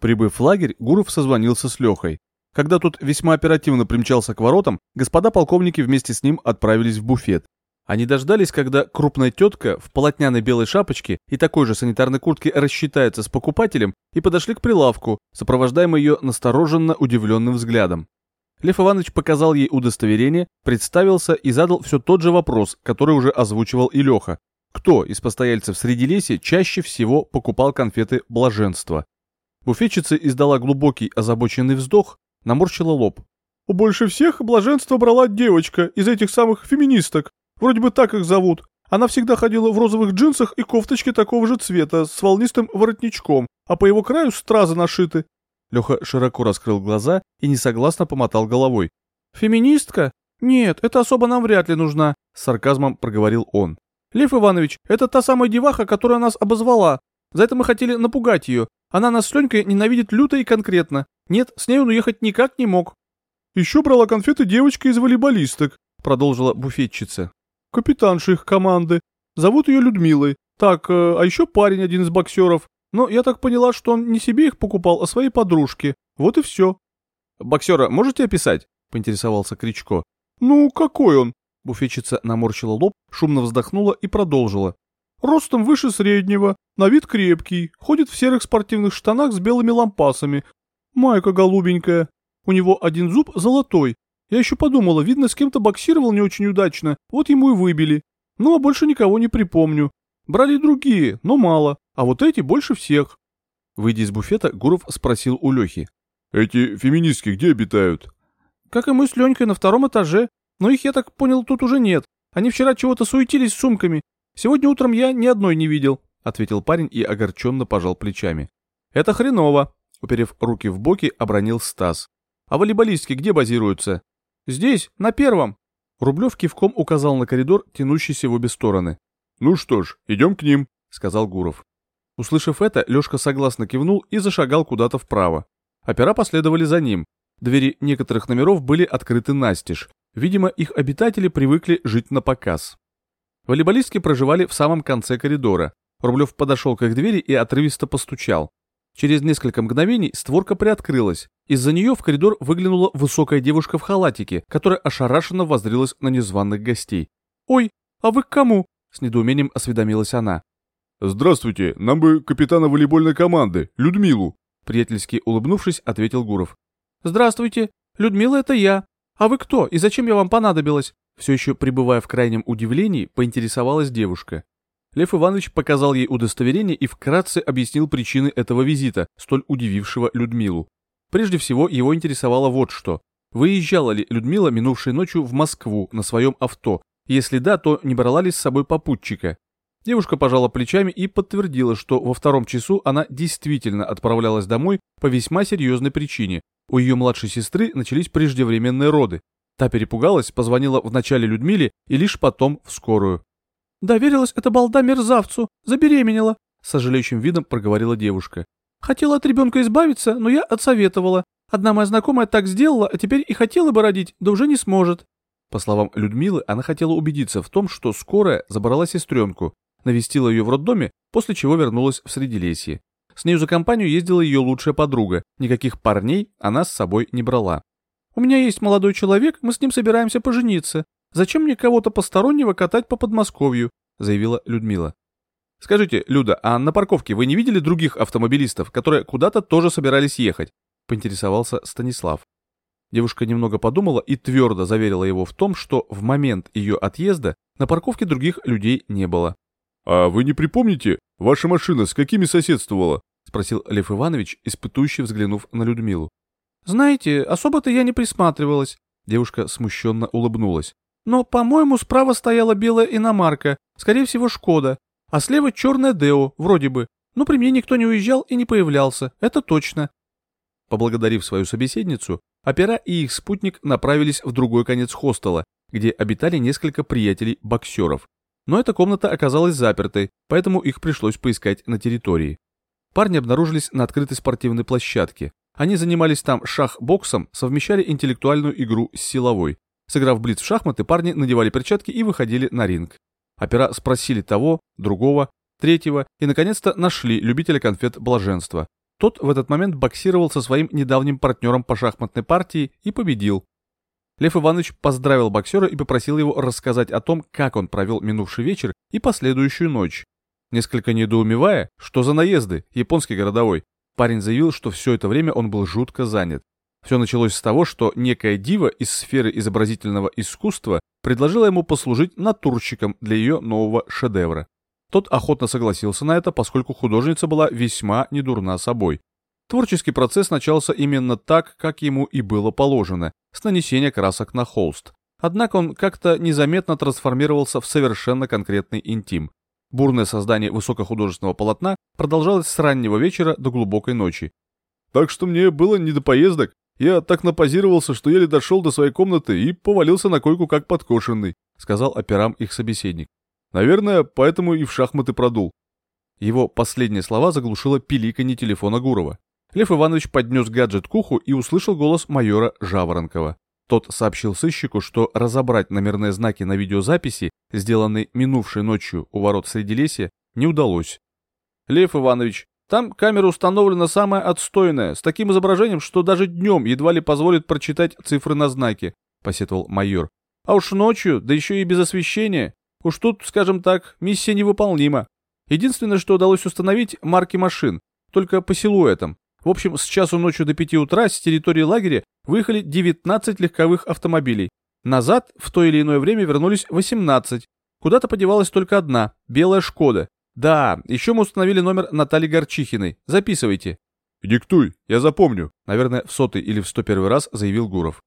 Прибыв в лагерь, Гуров созвонился с Лехой. Когда тот весьма оперативно примчался к воротам, господа полковники вместе с ним отправились в буфет. Они дождались, когда крупная тетка в полотняной белой шапочке и такой же санитарной куртке рассчитается с покупателем и подошли к прилавку, сопровождаемой ее настороженно удивленным взглядом. Лев Иванович показал ей удостоверение, представился и задал все тот же вопрос, который уже озвучивал и Леха. Кто из постояльцев среди леси чаще всего покупал конфеты блаженства? Буфетчица издала глубокий озабоченный вздох, наморщила лоб. «Больше всех блаженство брала девочка из этих самых феминисток. Вроде бы так их зовут. Она всегда ходила в розовых джинсах и кофточке такого же цвета, с волнистым воротничком, а по его краю стразы нашиты. Леха широко раскрыл глаза и несогласно помотал головой. «Феминистка? Нет, это особо нам вряд ли нужна», — с сарказмом проговорил он. «Лев Иванович, это та самая деваха, которая нас обозвала. За это мы хотели напугать ее. Она нас с Ленькой ненавидит люто и конкретно. Нет, с ней он уехать никак не мог». «Еще брала конфеты девочка из волейболисток», — продолжила буфетчица капитанша их команды. Зовут ее Людмилой. Так, э, а еще парень один из боксеров. Но я так поняла, что он не себе их покупал, а своей подружке. Вот и все. «Боксера можете описать?» — поинтересовался Кричко. «Ну, какой он?» Буфетчица наморщила лоб, шумно вздохнула и продолжила. «Ростом выше среднего, на вид крепкий, ходит в серых спортивных штанах с белыми лампасами. Майка голубенькая. У него один зуб золотой, я еще подумала, видно, с кем-то боксировал не очень удачно, вот ему и выбили. Ну, а больше никого не припомню. Брали другие, но мало, а вот эти больше всех. Выйдя из буфета, Гуров спросил у Лехи. «Эти феминистки где обитают?» «Как и мы с Ленькой на втором этаже. Но их, я так понял, тут уже нет. Они вчера чего-то суетились с сумками. Сегодня утром я ни одной не видел», — ответил парень и огорченно пожал плечами. «Это хреново», — уперев руки в боки, обронил Стас. «А волейболистки где базируются?» «Здесь, на первом!» Рублев кивком указал на коридор, тянущийся в обе стороны. «Ну что ж, идем к ним», — сказал Гуров. Услышав это, Лешка согласно кивнул и зашагал куда-то вправо. Опера последовали за ним. Двери некоторых номеров были открыты настежь. Видимо, их обитатели привыкли жить на показ. Волейболистки проживали в самом конце коридора. Рублев подошел к их двери и отрывисто постучал. Через несколько мгновений створка приоткрылась. Из-за нее в коридор выглянула высокая девушка в халатике, которая ошарашенно воззрилась на незваных гостей. «Ой, а вы к кому?» — с недоумением осведомилась она. «Здравствуйте, нам бы капитана волейбольной команды, Людмилу», — приятельски улыбнувшись, ответил Гуров. «Здравствуйте, Людмила это я. А вы кто и зачем я вам понадобилась?» Все еще пребывая в крайнем удивлении, поинтересовалась девушка. Лев Иванович показал ей удостоверение и вкратце объяснил причины этого визита, столь удивившего Людмилу. Прежде всего, его интересовало вот что. Выезжала ли Людмила минувшей ночью в Москву на своем авто? Если да, то не брала ли с собой попутчика? Девушка пожала плечами и подтвердила, что во втором часу она действительно отправлялась домой по весьма серьезной причине. У ее младшей сестры начались преждевременные роды. Та перепугалась, позвонила вначале Людмиле и лишь потом в скорую. «Доверилась эта балда мерзавцу, забеременела», — сожалеющим видом проговорила девушка. «Хотела от ребенка избавиться, но я отсоветовала. Одна моя знакомая так сделала, а теперь и хотела бы родить, да уже не сможет». По словам Людмилы, она хотела убедиться в том, что скорая забрала сестренку, навестила ее в роддоме, после чего вернулась в Средилесье. С нею за компанию ездила ее лучшая подруга, никаких парней она с собой не брала. «У меня есть молодой человек, мы с ним собираемся пожениться. Зачем мне кого-то постороннего катать по Подмосковью?» — заявила Людмила. «Скажите, Люда, а на парковке вы не видели других автомобилистов, которые куда-то тоже собирались ехать?» — поинтересовался Станислав. Девушка немного подумала и твердо заверила его в том, что в момент ее отъезда на парковке других людей не было. «А вы не припомните, ваша машина с какими соседствовала?» — спросил Лев Иванович, испытующе взглянув на Людмилу. «Знаете, особо-то я не присматривалась», — девушка смущенно улыбнулась. Но, по-моему, справа стояла белая иномарка, скорее всего, Шкода, а слева черная Део, вроде бы. Но при мне никто не уезжал и не появлялся, это точно. Поблагодарив свою собеседницу, опера и их спутник направились в другой конец хостела, где обитали несколько приятелей-боксеров. Но эта комната оказалась запертой, поэтому их пришлось поискать на территории. Парни обнаружились на открытой спортивной площадке. Они занимались там шах-боксом, совмещали интеллектуальную игру с силовой. Сыграв блиц в шахматы, парни надевали перчатки и выходили на ринг. Опера спросили того, другого, третьего и, наконец-то, нашли любителя конфет блаженства. Тот в этот момент боксировал со своим недавним партнером по шахматной партии и победил. Лев Иванович поздравил боксера и попросил его рассказать о том, как он провел минувший вечер и последующую ночь. Несколько недоумевая, что за наезды, японский городовой, парень заявил, что все это время он был жутко занят. Все началось с того, что некая дива из сферы изобразительного искусства предложила ему послужить натурщиком для ее нового шедевра. Тот охотно согласился на это, поскольку художница была весьма недурна собой. Творческий процесс начался именно так, как ему и было положено, с нанесения красок на холст. Однако он как-то незаметно трансформировался в совершенно конкретный интим. Бурное создание высокохудожественного полотна продолжалось с раннего вечера до глубокой ночи. «Так что мне было не до поездок. Я так напозировался, что еле дошел до своей комнаты и повалился на койку как подкошенный», сказал операм их собеседник. «Наверное, поэтому и в шахматы продул». Его последние слова заглушило пиликанье телефона Гурова. Лев Иванович поднес гаджет к уху и услышал голос майора Жаворонкова. Тот сообщил сыщику, что разобрать номерные знаки на видеозаписи, сделанной минувшей ночью у ворот Средилесья, не удалось. «Лев Иванович, там камера установлена самая отстойная, с таким изображением, что даже днем едва ли позволит прочитать цифры на знаке», — посетовал майор. «А уж ночью, да еще и без освещения. Уж тут, скажем так, миссия невыполнима. Единственное, что удалось установить — марки машин, только по силуэтам. В общем, с часу ночи до пяти утра с территории лагеря выехали 19 легковых автомобилей. Назад в то или иное время вернулись 18. Куда-то подевалась только одна, белая «Шкода». Да, еще мы установили номер Натальи Горчихиной. Записывайте. «Диктуй, я запомню», — наверное, в сотый или в сто первый раз заявил Гуров.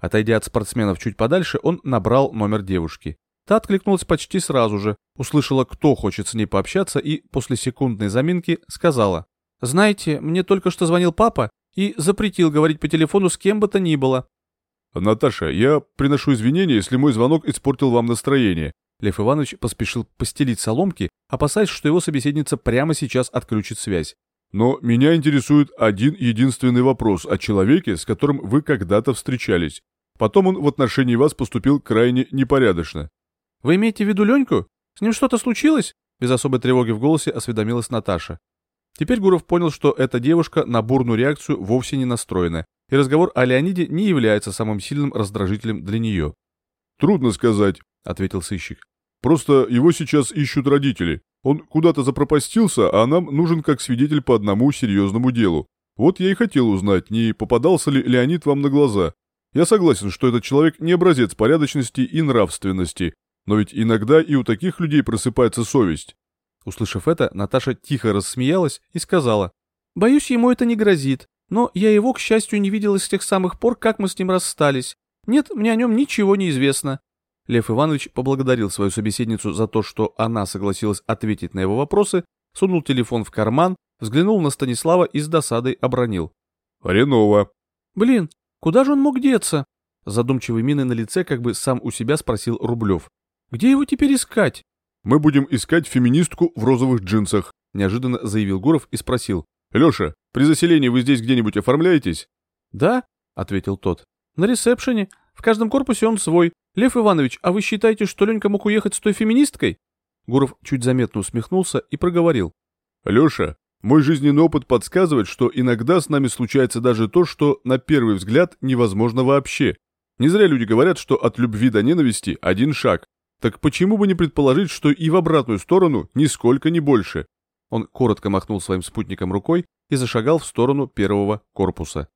Отойдя от спортсменов чуть подальше, он набрал номер девушки. Та откликнулась почти сразу же, услышала, кто хочет с ней пообщаться, и после секундной заминки сказала. «Знаете, мне только что звонил папа и запретил говорить по телефону с кем бы то ни было». «Наташа, я приношу извинения, если мой звонок испортил вам настроение». Лев Иванович поспешил постелить соломки, опасаясь, что его собеседница прямо сейчас отключит связь. «Но меня интересует один единственный вопрос о человеке, с которым вы когда-то встречались. Потом он в отношении вас поступил крайне непорядочно». «Вы имеете в виду Леньку? С ним что-то случилось?» Без особой тревоги в голосе осведомилась Наташа. Теперь Гуров понял, что эта девушка на бурную реакцию вовсе не настроена, и разговор о Леониде не является самым сильным раздражителем для нее. «Трудно сказать», — ответил сыщик. «Просто его сейчас ищут родители. Он куда-то запропастился, а нам нужен как свидетель по одному серьезному делу. Вот я и хотел узнать, не попадался ли Леонид вам на глаза. Я согласен, что этот человек не образец порядочности и нравственности, но ведь иногда и у таких людей просыпается совесть. Услышав это, Наташа тихо рассмеялась и сказала, «Боюсь, ему это не грозит, но я его, к счастью, не видела с тех самых пор, как мы с ним расстались. Нет, мне о нем ничего не известно». Лев Иванович поблагодарил свою собеседницу за то, что она согласилась ответить на его вопросы, сунул телефон в карман, взглянул на Станислава и с досадой обронил. «Хреново». «Блин, куда же он мог деться?» Задумчивой миной на лице как бы сам у себя спросил Рублев. «Где его теперь искать?» «Мы будем искать феминистку в розовых джинсах», — неожиданно заявил Гуров и спросил. «Леша, при заселении вы здесь где-нибудь оформляетесь?» «Да», — ответил тот. «На ресепшене. В каждом корпусе он свой. Лев Иванович, а вы считаете, что Ленька мог уехать с той феминисткой?» Гуров чуть заметно усмехнулся и проговорил. «Леша, мой жизненный опыт подсказывает, что иногда с нами случается даже то, что на первый взгляд невозможно вообще. Не зря люди говорят, что от любви до ненависти один шаг. Так почему бы не предположить, что и в обратную сторону нисколько не больше? Он коротко махнул своим спутником рукой и зашагал в сторону первого корпуса.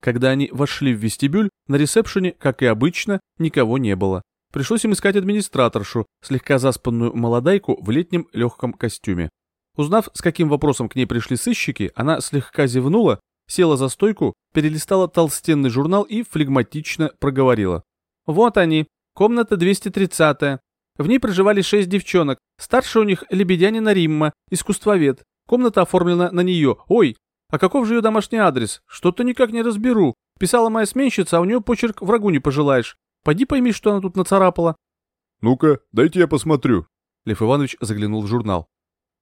Когда они вошли в вестибюль, на ресепшене, как и обычно, никого не было. Пришлось им искать администраторшу, слегка заспанную молодайку в летнем легком костюме. Узнав, с каким вопросом к ней пришли сыщики, она слегка зевнула, села за стойку, перелистала толстенный журнал и флегматично проговорила. «Вот они, Комната 230 В ней проживали шесть девчонок. Старшая у них Лебедянина Римма, искусствовед. Комната оформлена на нее. Ой, а каков же ее домашний адрес? Что-то никак не разберу. Писала моя сменщица, а у нее почерк врагу не пожелаешь. Пойди пойми, что она тут нацарапала. Ну-ка, дайте я посмотрю. Лев Иванович заглянул в журнал.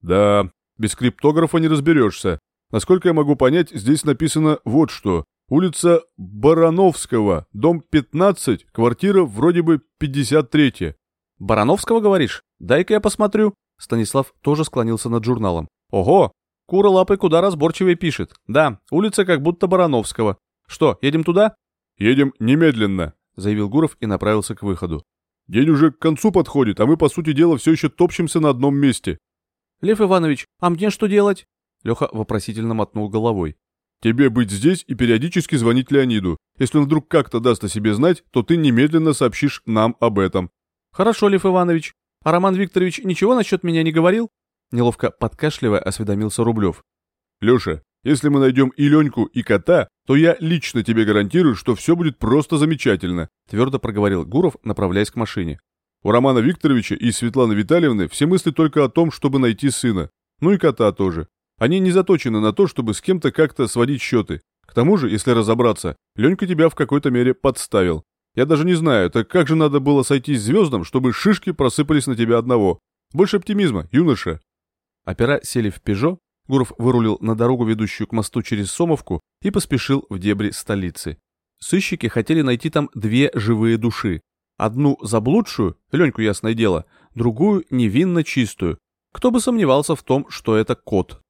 Да, без криптографа не разберешься. Насколько я могу понять, здесь написано вот что. Улица Барановского, дом 15, квартира вроде бы 53. Барановского, говоришь? Дай-ка я посмотрю. Станислав тоже склонился над журналом. Ого, Кура лапой куда разборчивее пишет. Да, улица как будто Барановского. Что, едем туда? Едем немедленно, заявил Гуров и направился к выходу. День уже к концу подходит, а мы, по сути дела, все еще топчемся на одном месте. Лев Иванович, а мне что делать? Леха вопросительно мотнул головой. Тебе быть здесь и периодически звонить Леониду. Если он вдруг как-то даст о себе знать, то ты немедленно сообщишь нам об этом. Хорошо, Лев Иванович. А Роман Викторович ничего насчет меня не говорил? Неловко подкашливая осведомился Рублев. Леша, если мы найдем и Леньку, и кота, то я лично тебе гарантирую, что все будет просто замечательно», твердо проговорил Гуров, направляясь к машине. «У Романа Викторовича и Светланы Витальевны все мысли только о том, чтобы найти сына. Ну и кота тоже. Они не заточены на то, чтобы с кем-то как-то сводить счеты. К тому же, если разобраться, Ленька тебя в какой-то мере подставил. Я даже не знаю, так как же надо было сойтись звездам, чтобы шишки просыпались на тебя одного? Больше оптимизма, юноша. Опера сели в «Пежо», Гуров вырулил на дорогу, ведущую к мосту через Сомовку, и поспешил в дебри столицы. Сыщики хотели найти там две живые души. Одну заблудшую, Леньку ясное дело, другую невинно чистую. Кто бы сомневался в том, что это кот.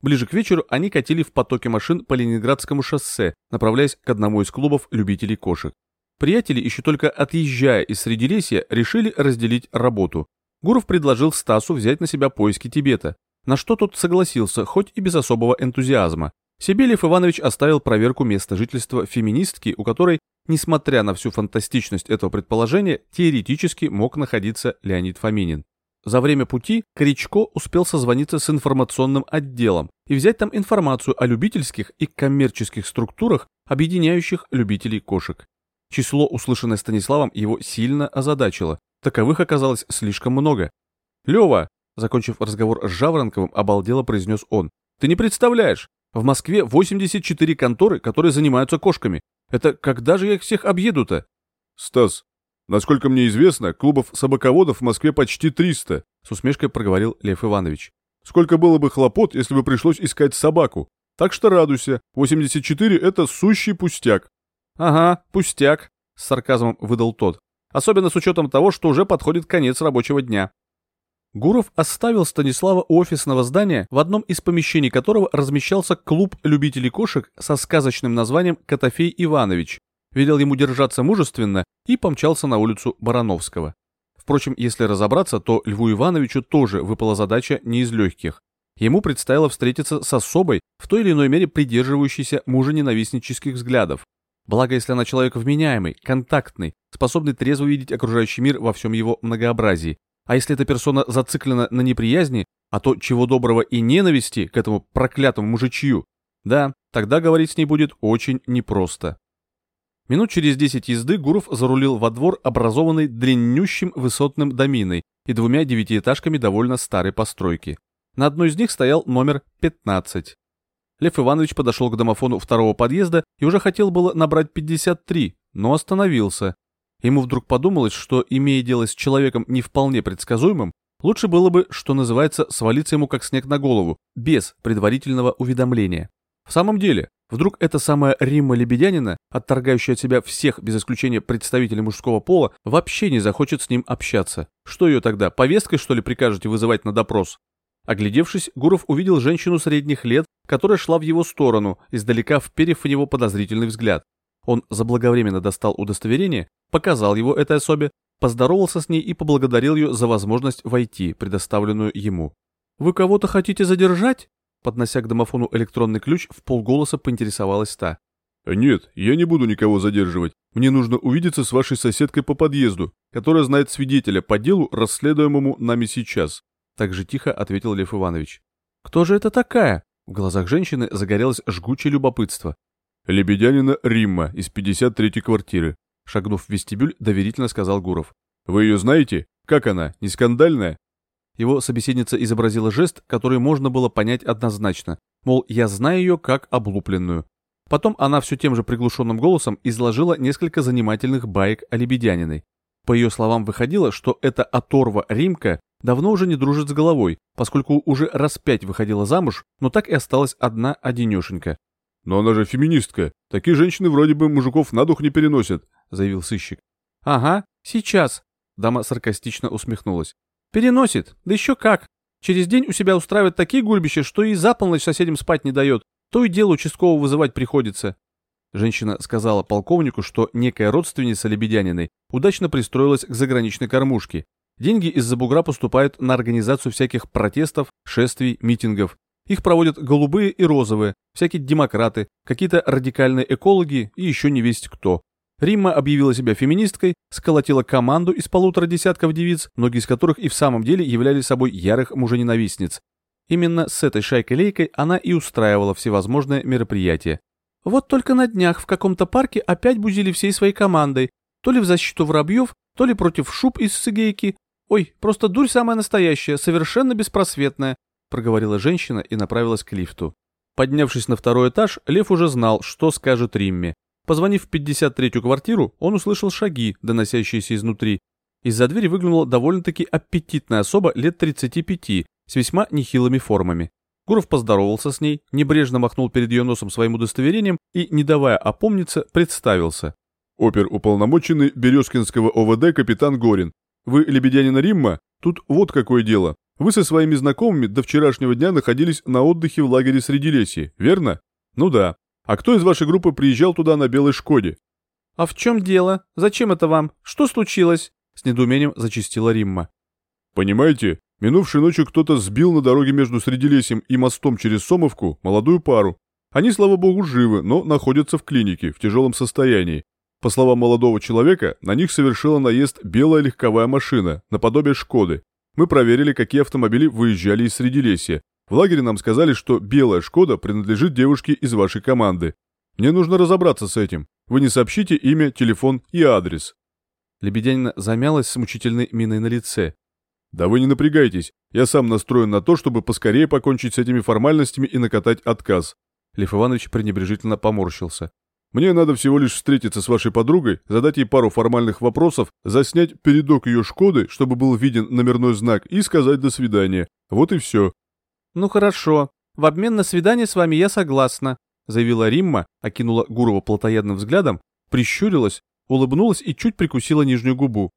Ближе к вечеру они катили в потоке машин по Ленинградскому шоссе, направляясь к одному из клубов любителей кошек. Приятели, еще только отъезжая из Средилесья, решили разделить работу. Гуров предложил Стасу взять на себя поиски Тибета, на что тот согласился, хоть и без особого энтузиазма. Себелев Иванович оставил проверку места жительства феминистки, у которой, несмотря на всю фантастичность этого предположения, теоретически мог находиться Леонид Фоминин. За время пути Коричко успел созвониться с информационным отделом и взять там информацию о любительских и коммерческих структурах, объединяющих любителей кошек. Число, услышанное Станиславом, его сильно озадачило. Таковых оказалось слишком много. «Лева!» — закончив разговор с Жаворонковым, обалдело произнес он. «Ты не представляешь! В Москве 84 конторы, которые занимаются кошками. Это когда же я их всех объеду-то?» «Стас, насколько мне известно, клубов собаководов в Москве почти 300», — с усмешкой проговорил Лев Иванович. «Сколько было бы хлопот, если бы пришлось искать собаку. Так что радуйся, 84 — это сущий пустяк». «Ага, пустяк», — с сарказмом выдал тот. «Особенно с учетом того, что уже подходит конец рабочего дня». Гуров оставил Станислава у офисного здания, в одном из помещений которого размещался клуб любителей кошек со сказочным названием «Котофей Иванович», велел ему держаться мужественно и помчался на улицу Барановского. Впрочем, если разобраться, то Льву Ивановичу тоже выпала задача не из легких. Ему предстояло встретиться с особой, в той или иной мере придерживающейся мужененавистнических взглядов. Благо, если она человек вменяемый, контактный, способный трезво видеть окружающий мир во всем его многообразии. А если эта персона зациклена на неприязни, а то чего доброго и ненависти к этому проклятому мужичью, да, тогда говорить с ней будет очень непросто. Минут через десять езды Гуров зарулил во двор, образованный длиннющим высотным доминой и двумя девятиэтажками довольно старой постройки. На одной из них стоял номер 15. Лев Иванович подошел к домофону второго подъезда и уже хотел было набрать 53, но остановился. Ему вдруг подумалось, что, имея дело с человеком не вполне предсказуемым, лучше было бы, что называется, свалиться ему как снег на голову, без предварительного уведомления. В самом деле, вдруг эта самая Римма Лебедянина, отторгающая от себя всех без исключения представителей мужского пола, вообще не захочет с ним общаться. Что ее тогда, повесткой что ли прикажете вызывать на допрос? Оглядевшись, Гуров увидел женщину средних лет, которая шла в его сторону, издалека вперев в него подозрительный взгляд. Он заблаговременно достал удостоверение, показал его этой особе, поздоровался с ней и поблагодарил ее за возможность войти, предоставленную ему. «Вы кого-то хотите задержать?» Поднося к домофону электронный ключ, в полголоса поинтересовалась та. «Нет, я не буду никого задерживать. Мне нужно увидеться с вашей соседкой по подъезду, которая знает свидетеля по делу, расследуемому нами сейчас. Так же тихо ответил Лев Иванович. «Кто же это такая?» В глазах женщины загорелось жгучее любопытство. «Лебедянина Римма из 53-й квартиры», шагнув в вестибюль, доверительно сказал Гуров. «Вы ее знаете? Как она? Не скандальная?» Его собеседница изобразила жест, который можно было понять однозначно. Мол, я знаю ее как облупленную. Потом она все тем же приглушенным голосом изложила несколько занимательных баек о Лебедяниной. По ее словам выходило, что эта оторва Римка давно уже не дружит с головой, поскольку уже раз пять выходила замуж, но так и осталась одна одинешенька. «Но она же феминистка. Такие женщины вроде бы мужиков на дух не переносят», — заявил сыщик. «Ага, сейчас», — дама саркастично усмехнулась. «Переносит, да еще как. Через день у себя устраивает такие гульбища, что и за полночь соседям спать не дает. То и дело участкового вызывать приходится. Женщина сказала полковнику, что некая родственница Лебедяниной удачно пристроилась к заграничной кормушке. Деньги из-за бугра поступают на организацию всяких протестов, шествий, митингов. Их проводят голубые и розовые, всякие демократы, какие-то радикальные экологи и еще не весть кто. Римма объявила себя феминисткой, сколотила команду из полутора десятков девиц, многие из которых и в самом деле являли собой ярых мужененавистниц. Именно с этой шайкой-лейкой она и устраивала всевозможные мероприятия. Вот только на днях в каком-то парке опять бузили всей своей командой, то ли в защиту воробьев, то ли против шуб из сыгейки. Ой, просто дурь самая настоящая, совершенно беспросветная, проговорила женщина и направилась к лифту. Поднявшись на второй этаж, Лев уже знал, что скажет Римме. Позвонив в 53-ю квартиру, он услышал шаги, доносящиеся изнутри. Из-за двери выглянула довольно-таки аппетитная особа лет 35, с весьма нехилыми формами. Гуров поздоровался с ней, небрежно махнул перед ее носом своим удостоверением и, не давая опомниться, представился. «Опер-уполномоченный Березкинского ОВД капитан Горин. Вы лебедянина Римма? Тут вот какое дело. Вы со своими знакомыми до вчерашнего дня находились на отдыхе в лагере Средилесье, верно? Ну да. А кто из вашей группы приезжал туда на белой Шкоде? А в чем дело? Зачем это вам? Что случилось? С недоумением зачистила Римма. Понимаете, минувшей ночью кто-то сбил на дороге между Средилесьем и мостом через Сомовку молодую пару. Они, слава богу, живы, но находятся в клинике, в тяжелом состоянии. По словам молодого человека, на них совершила наезд белая легковая машина, наподобие «Шкоды». Мы проверили, какие автомобили выезжали из Средилесья, в лагере нам сказали, что белая «Шкода» принадлежит девушке из вашей команды. Мне нужно разобраться с этим. Вы не сообщите имя, телефон и адрес». Лебедянина замялась с мучительной миной на лице. «Да вы не напрягайтесь. Я сам настроен на то, чтобы поскорее покончить с этими формальностями и накатать отказ». Лев Иванович пренебрежительно поморщился. «Мне надо всего лишь встретиться с вашей подругой, задать ей пару формальных вопросов, заснять передок ее «Шкоды», чтобы был виден номерной знак, и сказать «до свидания». Вот и все. «Ну хорошо. В обмен на свидание с вами я согласна», заявила Римма, окинула Гурова плотоядным взглядом, прищурилась, улыбнулась и чуть прикусила нижнюю губу.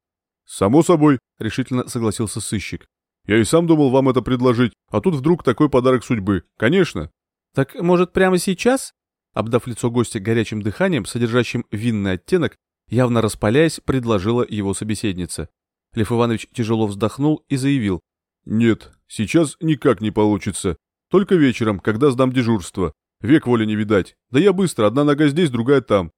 «Само собой», — решительно согласился сыщик. «Я и сам думал вам это предложить, а тут вдруг такой подарок судьбы. Конечно». «Так, может, прямо сейчас?» Обдав лицо гостя горячим дыханием, содержащим винный оттенок, явно распаляясь, предложила его собеседница. Лев Иванович тяжело вздохнул и заявил. «Нет, сейчас никак не получится. Только вечером, когда сдам дежурство. Век воли не видать. Да я быстро, одна нога здесь, другая там».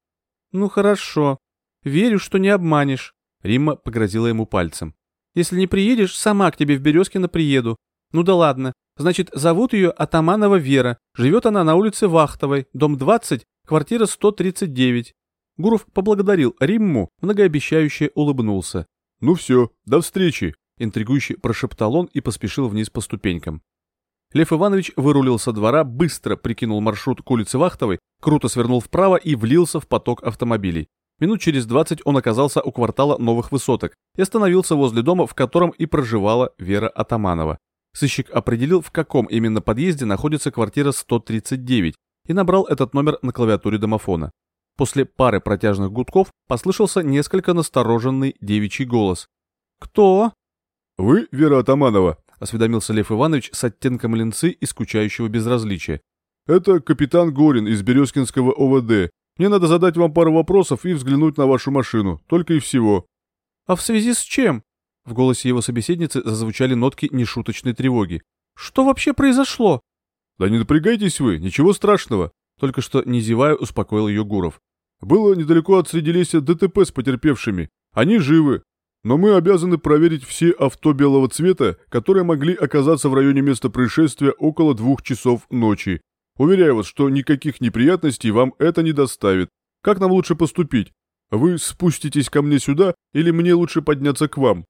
«Ну хорошо. Верю, что не обманешь». Римма погрозила ему пальцем. «Если не приедешь, сама к тебе в Березкино приеду. Ну да ладно. Значит, зовут ее Атаманова Вера. Живет она на улице Вахтовой, дом 20, квартира 139». Гуров поблагодарил Римму, многообещающе улыбнулся. «Ну все, до встречи», интригующе прошептал он и поспешил вниз по ступенькам. Лев Иванович вырулил со двора, быстро прикинул маршрут к улице Вахтовой, круто свернул вправо и влился в поток автомобилей. Минут через двадцать он оказался у квартала новых высоток и остановился возле дома, в котором и проживала Вера Атаманова. Сыщик определил, в каком именно подъезде находится квартира 139 и набрал этот номер на клавиатуре домофона. После пары протяжных гудков послышался несколько настороженный девичий голос. «Кто?» «Вы, Вера Атаманова?» — осведомился Лев Иванович с оттенком ленцы и скучающего безразличия. «Это капитан Горин из Березкинского ОВД. Мне надо задать вам пару вопросов и взглянуть на вашу машину. Только и всего». «А в связи с чем?» В голосе его собеседницы зазвучали нотки нешуточной тревоги. «Что вообще произошло?» «Да не напрягайтесь вы, ничего страшного», — только что не зевая успокоил ее Гуров. «Было недалеко от Средилесья ДТП с потерпевшими. Они живы, но мы обязаны проверить все авто белого цвета, которые могли оказаться в районе места происшествия около двух часов ночи. Уверяю вас, что никаких неприятностей вам это не доставит. Как нам лучше поступить? Вы спуститесь ко мне сюда или мне лучше подняться к вам?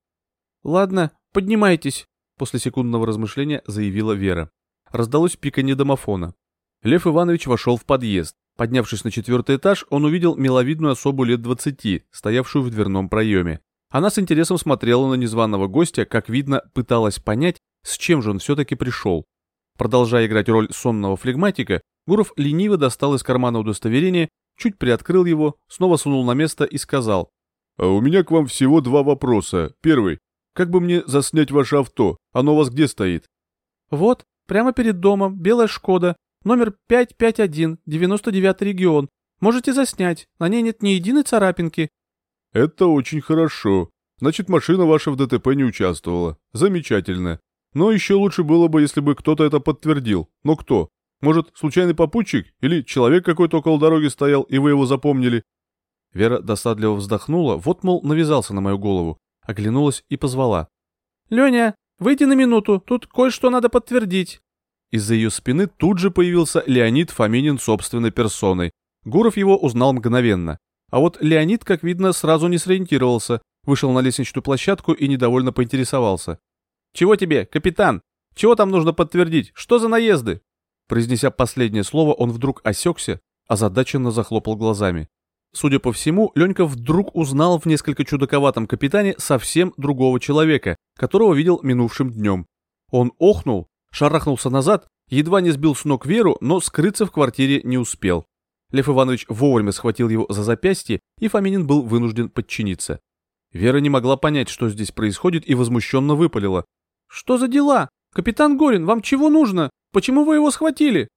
Ладно, поднимайтесь, после секундного размышления заявила Вера. Раздалось пиканье домофона. Лев Иванович вошел в подъезд. Поднявшись на четвертый этаж, он увидел миловидную особу лет двадцати, стоявшую в дверном проеме. Она с интересом смотрела на незваного гостя, как видно, пыталась понять, с чем же он все-таки пришел. Продолжая играть роль сонного флегматика, Гуров лениво достал из кармана удостоверение, чуть приоткрыл его, снова сунул на место и сказал. «А у меня к вам всего два вопроса. Первый. Как бы мне заснять ваше авто? Оно у вас где стоит?» Вот, прямо перед домом, белая Шкода, номер 551, 99 регион. Можете заснять, на ней нет ни единой царапинки». «Это очень хорошо. Значит, машина ваша в ДТП не участвовала. Замечательно. Но еще лучше было бы, если бы кто-то это подтвердил. Но кто? Может, случайный попутчик? Или человек какой-то около дороги стоял, и вы его запомнили?» Вера досадливо вздохнула, вот, мол, навязался на мою голову, оглянулась и позвала. «Леня, выйди на минуту, тут кое-что надо подтвердить». Из-за ее спины тут же появился Леонид Фоминин собственной персоной. Гуров его узнал мгновенно. А вот Леонид, как видно, сразу не сориентировался, вышел на лестничную площадку и недовольно поинтересовался. «Чего тебе, капитан? Чего там нужно подтвердить? Что за наезды?» Произнеся последнее слово, он вдруг осекся, озадаченно захлопал глазами. Судя по всему, Ленька вдруг узнал в несколько чудаковатом капитане совсем другого человека, которого видел минувшим днем. Он охнул, шарахнулся назад, едва не сбил с ног Веру, но скрыться в квартире не успел. Лев Иванович вовремя схватил его за запястье, и Фоминин был вынужден подчиниться. Вера не могла понять, что здесь происходит, и возмущенно выпалила. «Что за дела? Капитан Горин, вам чего нужно? Почему вы его схватили?»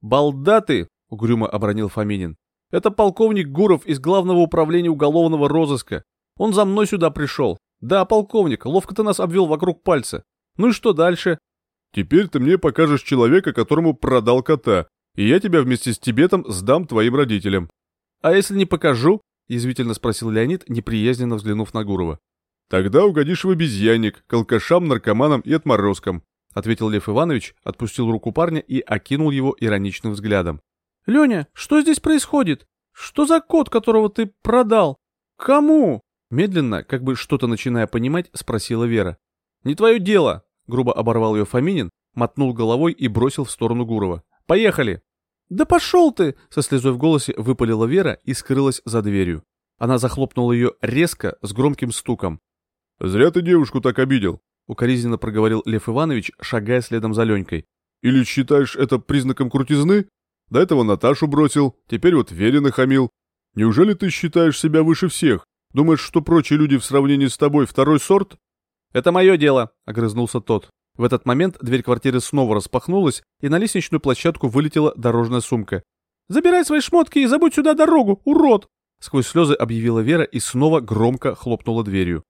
«Балда ты!» — угрюмо обронил Фоминин. Это полковник Гуров из Главного управления уголовного розыска. Он за мной сюда пришел. Да, полковник, ловко ты нас обвел вокруг пальца. Ну и что дальше? Теперь ты мне покажешь человека, которому продал кота, и я тебя вместе с Тибетом сдам твоим родителям. А если не покажу? Язвительно спросил Леонид, неприязненно взглянув на Гурова. Тогда угодишь в обезьянник, к алкашам, наркоманам и отморозкам, ответил Лев Иванович, отпустил руку парня и окинул его ироничным взглядом. «Леня, что здесь происходит? Что за кот, которого ты продал? Кому?» Медленно, как бы что-то начиная понимать, спросила Вера. «Не твое дело!» — грубо оборвал ее Фоминин, мотнул головой и бросил в сторону Гурова. «Поехали!» «Да пошел ты!» — со слезой в голосе выпалила Вера и скрылась за дверью. Она захлопнула ее резко, с громким стуком. «Зря ты девушку так обидел», — укоризненно проговорил Лев Иванович, шагая следом за Ленькой. «Или считаешь это признаком крутизны?» До этого Наташу бросил, теперь вот Вере нахамил. Неужели ты считаешь себя выше всех? Думаешь, что прочие люди в сравнении с тобой второй сорт?» «Это мое дело», — огрызнулся тот. В этот момент дверь квартиры снова распахнулась, и на лестничную площадку вылетела дорожная сумка. «Забирай свои шмотки и забудь сюда дорогу, урод!» Сквозь слезы объявила Вера и снова громко хлопнула дверью.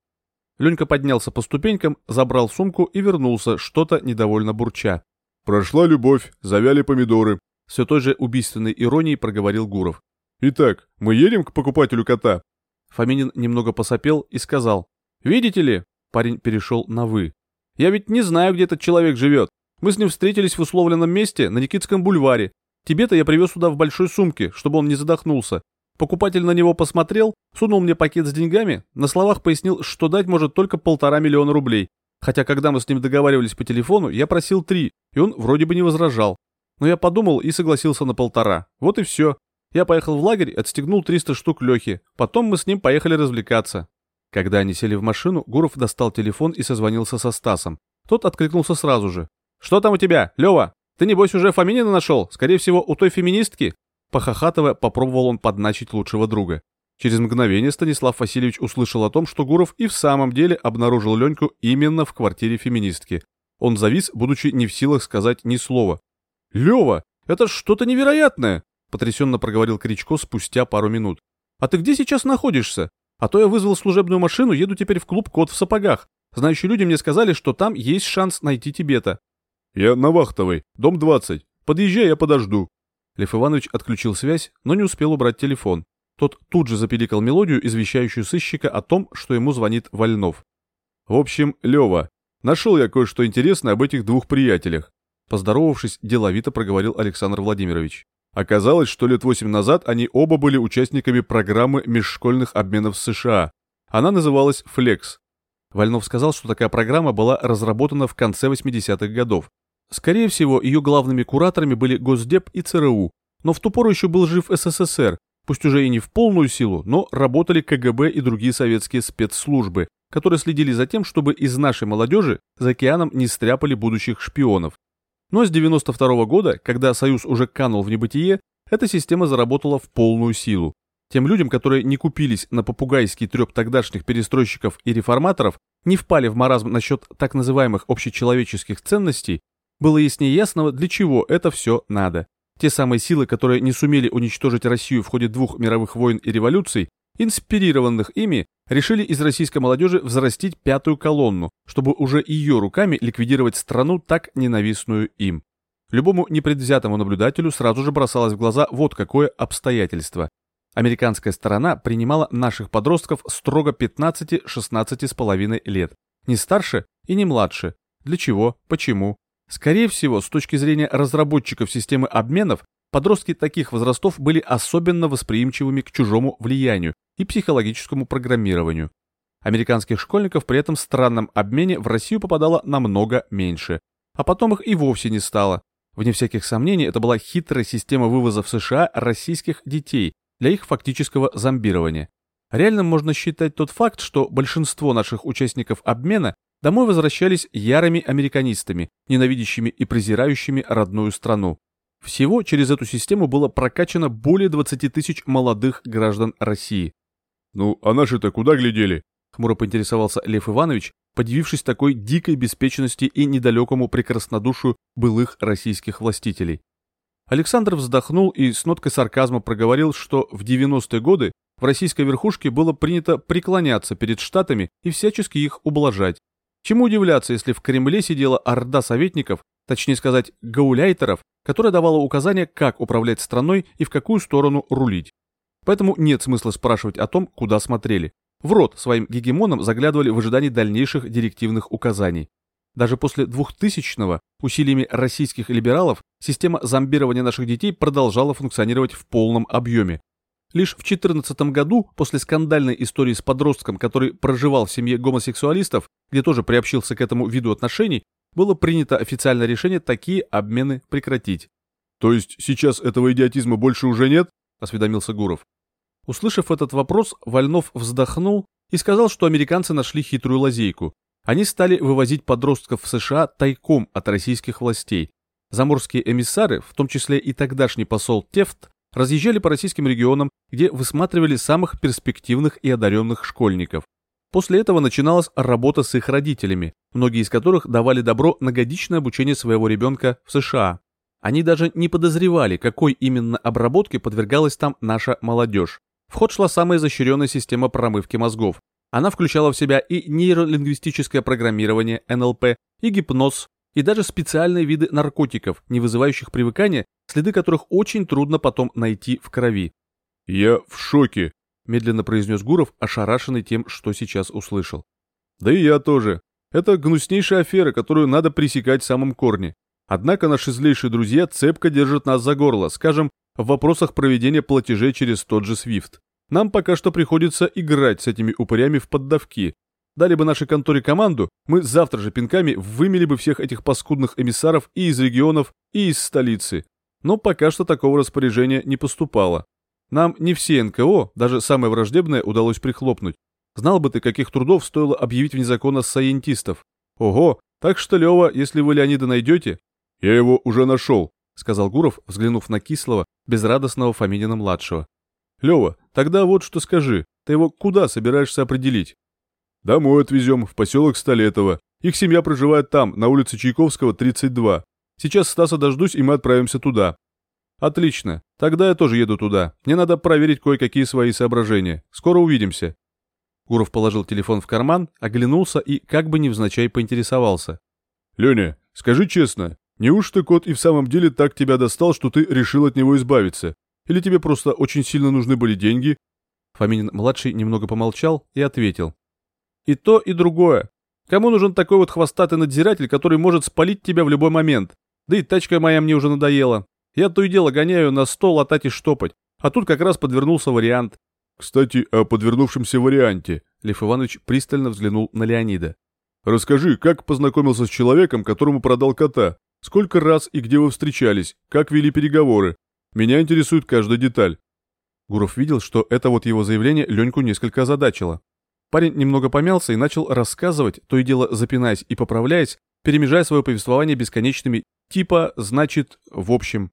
Ленька поднялся по ступенькам, забрал сумку и вернулся, что-то недовольно бурча. «Прошла любовь, завяли помидоры. Все той же убийственной иронией проговорил Гуров. «Итак, мы едем к покупателю кота?» Фоминин немного посопел и сказал. «Видите ли?» Парень перешел на «вы». «Я ведь не знаю, где этот человек живет. Мы с ним встретились в условленном месте на Никитском бульваре. Тебе-то я привез сюда в большой сумке, чтобы он не задохнулся. Покупатель на него посмотрел, сунул мне пакет с деньгами, на словах пояснил, что дать может только полтора миллиона рублей. Хотя когда мы с ним договаривались по телефону, я просил три, и он вроде бы не возражал. Но я подумал и согласился на полтора. Вот и все. Я поехал в лагерь, отстегнул 300 штук Лехи. Потом мы с ним поехали развлекаться. Когда они сели в машину, Гуров достал телефон и созвонился со Стасом. Тот откликнулся сразу же. «Что там у тебя, Лева? Ты, небось, уже Фоминина нашел? Скорее всего, у той феминистки?» Похохатывая, попробовал он подначить лучшего друга. Через мгновение Станислав Васильевич услышал о том, что Гуров и в самом деле обнаружил Леньку именно в квартире феминистки. Он завис, будучи не в силах сказать ни слова. «Лева, это что-то невероятное!» — потрясенно проговорил Кричко спустя пару минут. «А ты где сейчас находишься? А то я вызвал служебную машину, еду теперь в клуб «Кот в сапогах». Знающие люди мне сказали, что там есть шанс найти Тибета». «Я на Вахтовой, дом 20. Подъезжай, я подожду». Лев Иванович отключил связь, но не успел убрать телефон. Тот тут же запеликал мелодию, извещающую сыщика о том, что ему звонит Вольнов. «В общем, Лева, нашел я кое-что интересное об этих двух приятелях. Поздоровавшись, деловито проговорил Александр Владимирович. Оказалось, что лет восемь назад они оба были участниками программы межшкольных обменов США. Она называлась «Флекс». Вольнов сказал, что такая программа была разработана в конце 80-х годов. Скорее всего, ее главными кураторами были Госдеп и ЦРУ, но в ту пору еще был жив СССР, пусть уже и не в полную силу, но работали КГБ и другие советские спецслужбы, которые следили за тем, чтобы из нашей молодежи за океаном не стряпали будущих шпионов. Но с 92 -го года, когда Союз уже канул в небытие, эта система заработала в полную силу. Тем людям, которые не купились на попугайский треп тогдашних перестройщиков и реформаторов, не впали в маразм насчет так называемых общечеловеческих ценностей, было яснее ясного, для чего это все надо. Те самые силы, которые не сумели уничтожить Россию в ходе двух мировых войн и революций, инспирированных ими, решили из российской молодежи взрастить пятую колонну, чтобы уже ее руками ликвидировать страну, так ненавистную им. Любому непредвзятому наблюдателю сразу же бросалось в глаза вот какое обстоятельство. Американская сторона принимала наших подростков строго 15-16 с половиной лет. Не старше и не младше. Для чего? Почему? Скорее всего, с точки зрения разработчиков системы обменов, подростки таких возрастов были особенно восприимчивыми к чужому влиянию и психологическому программированию. Американских школьников при этом странном обмене в Россию попадало намного меньше, а потом их и вовсе не стало. Вне всяких сомнений, это была хитрая система вывоза в США российских детей для их фактического зомбирования. Реально можно считать тот факт, что большинство наших участников обмена домой возвращались ярыми американистами, ненавидящими и презирающими родную страну. Всего через эту систему было прокачано более 20 тысяч молодых граждан России. «Ну, а наши-то куда глядели?» — хмуро поинтересовался Лев Иванович, подивившись такой дикой беспечности и недалекому прекраснодушию былых российских властителей. Александр вздохнул и с ноткой сарказма проговорил, что в 90-е годы в российской верхушке было принято преклоняться перед штатами и всячески их ублажать. Чему удивляться, если в Кремле сидела орда советников, точнее сказать, гауляйтеров, которая давала указания, как управлять страной и в какую сторону рулить. Поэтому нет смысла спрашивать о том, куда смотрели. В рот своим гегемонам заглядывали в ожидании дальнейших директивных указаний. Даже после 2000-го усилиями российских либералов система зомбирования наших детей продолжала функционировать в полном объеме. Лишь в 2014 году, после скандальной истории с подростком, который проживал в семье гомосексуалистов, где тоже приобщился к этому виду отношений, было принято официальное решение такие обмены прекратить. «То есть сейчас этого идиотизма больше уже нет?» – осведомился Гуров. Услышав этот вопрос, Вольнов вздохнул и сказал, что американцы нашли хитрую лазейку. Они стали вывозить подростков в США тайком от российских властей. Заморские эмиссары, в том числе и тогдашний посол Тефт, разъезжали по российским регионам, где высматривали самых перспективных и одаренных школьников. После этого начиналась работа с их родителями, многие из которых давали добро на годичное обучение своего ребенка в США. Они даже не подозревали, какой именно обработке подвергалась там наша молодежь. В ход шла самая изощренная система промывки мозгов. Она включала в себя и нейролингвистическое программирование НЛП, и гипноз, и даже специальные виды наркотиков, не вызывающих привыкания, следы которых очень трудно потом найти в крови. «Я в шоке», — медленно произнес Гуров, ошарашенный тем, что сейчас услышал. «Да и я тоже. Это гнуснейшая афера, которую надо пресекать в самом корне. Однако наши злейшие друзья цепко держат нас за горло, скажем, в вопросах проведения платежей через тот же SWIFT. Нам пока что приходится играть с этими упырями в поддавки. Дали бы нашей конторе команду, мы завтра же пинками вымели бы всех этих паскудных эмиссаров и из регионов, и из столицы. Но пока что такого распоряжения не поступало. Нам не все НКО, даже самое враждебное, удалось прихлопнуть. Знал бы ты, каких трудов стоило объявить вне закона сайентистов. Ого, так что, Лева, если вы Леонида найдете... Я его уже нашел, сказал Гуров, взглянув на кислого, безрадостного Фоминина-младшего. Лева, тогда вот что скажи, ты его куда собираешься определить? Домой отвезем, в поселок Столетово. Их семья проживает там, на улице Чайковского, 32. Сейчас Стаса дождусь, и мы отправимся туда. Отлично. Тогда я тоже еду туда. Мне надо проверить кое-какие свои соображения. Скоро увидимся. Гуров положил телефон в карман, оглянулся и как бы невзначай поинтересовался. «Леня, скажи честно, неужто кот и в самом деле так тебя достал, что ты решил от него избавиться? Или тебе просто очень сильно нужны были деньги?» Фоминин-младший немного помолчал и ответил. «И то, и другое. Кому нужен такой вот хвостатый надзиратель, который может спалить тебя в любой момент? Да и тачка моя мне уже надоела. Я то и дело гоняю на стол латать и штопать. А тут как раз подвернулся вариант. Кстати, о подвернувшемся варианте. Лев Иванович пристально взглянул на Леонида. Расскажи, как познакомился с человеком, которому продал кота? Сколько раз и где вы встречались? Как вели переговоры? Меня интересует каждая деталь. Гуров видел, что это вот его заявление Леньку несколько озадачило. Парень немного помялся и начал рассказывать, то и дело запинаясь и поправляясь, перемежая свое повествование бесконечными «типа», «значит», «в общем».